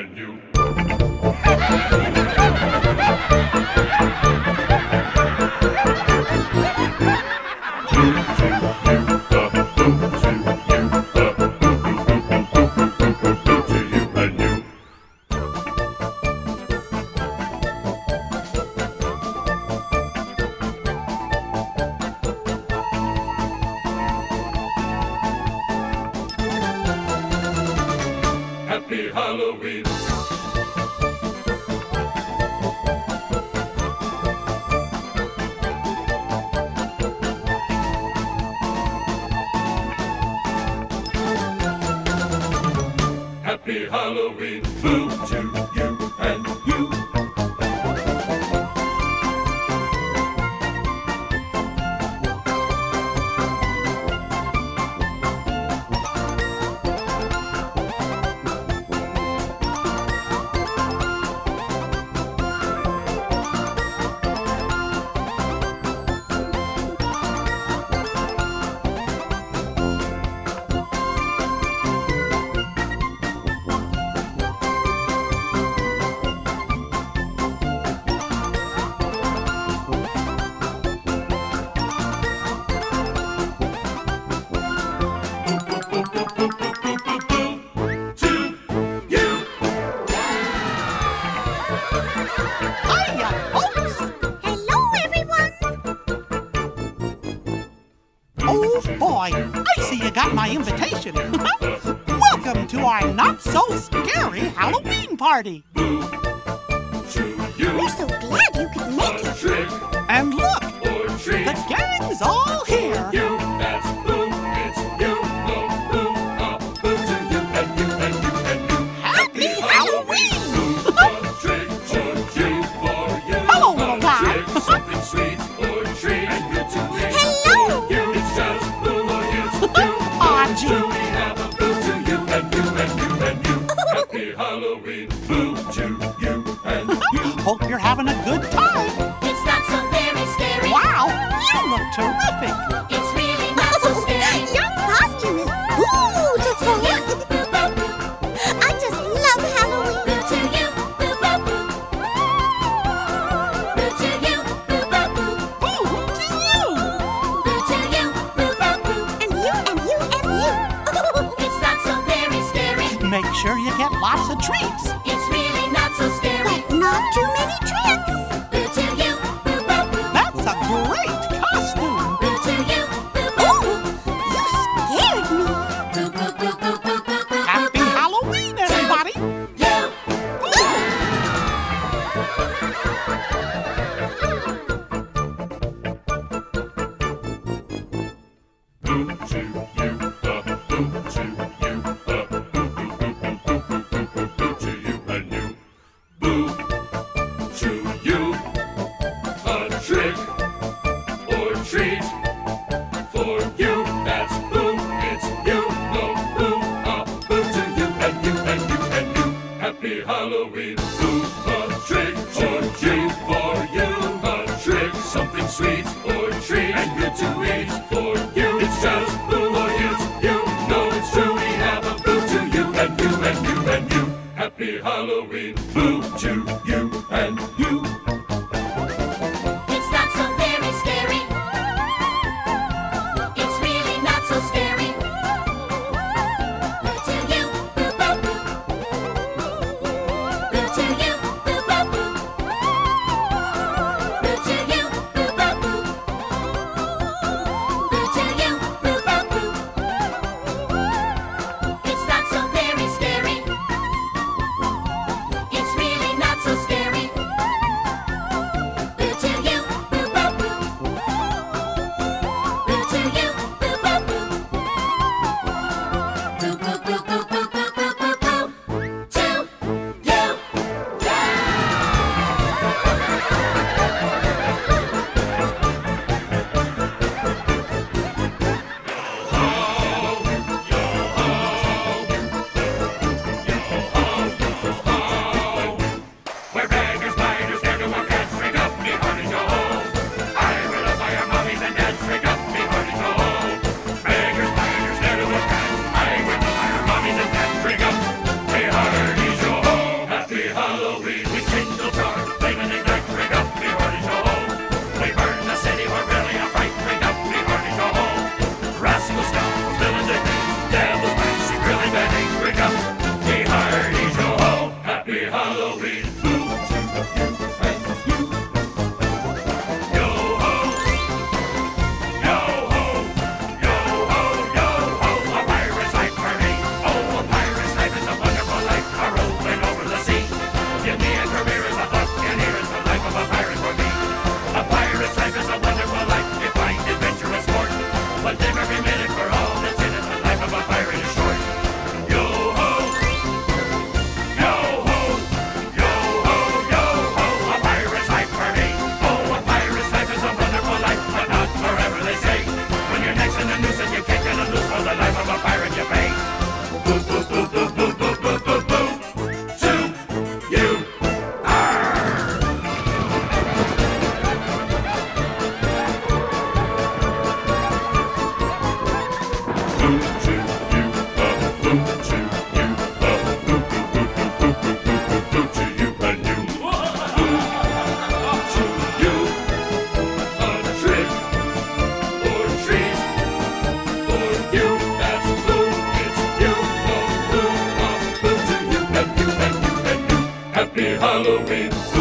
and you Halloween. Boo to you. Oh boy, I see you got my invitation. Welcome to our not so scary Halloween party. We're so glad you could make it. And look, the gang's all Georgie. Have a boo to you and you and you and you. Happy Halloween, boo to you and you. Hope you're having a good time. It's not so very scary. Wow, you look terrific. make sure you get lots of treats. It's really not so scary. But not too many treats. say boo to you and you. Halloween.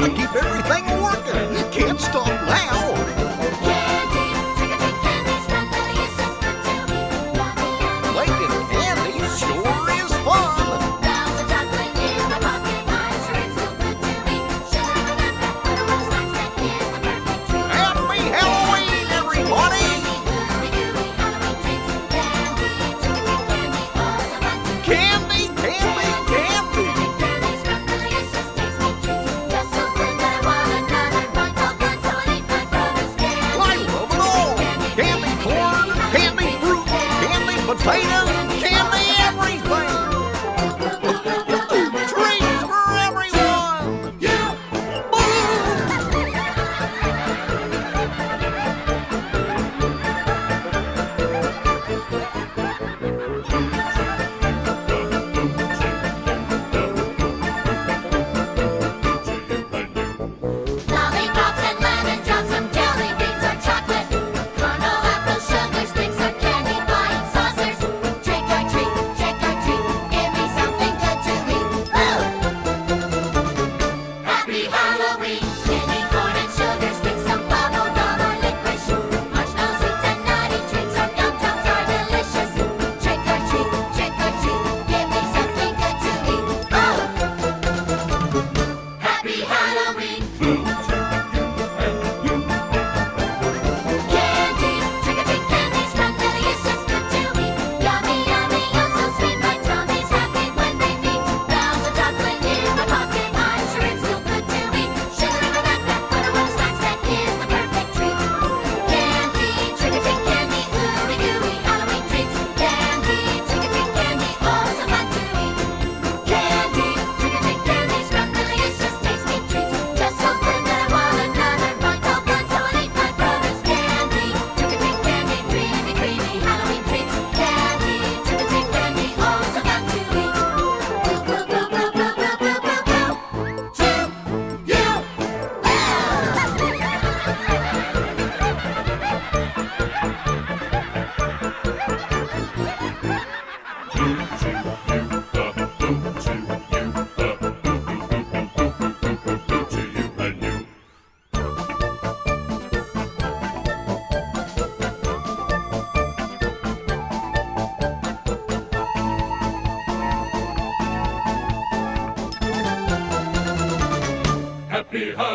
gonna keep everything.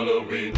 Halloween,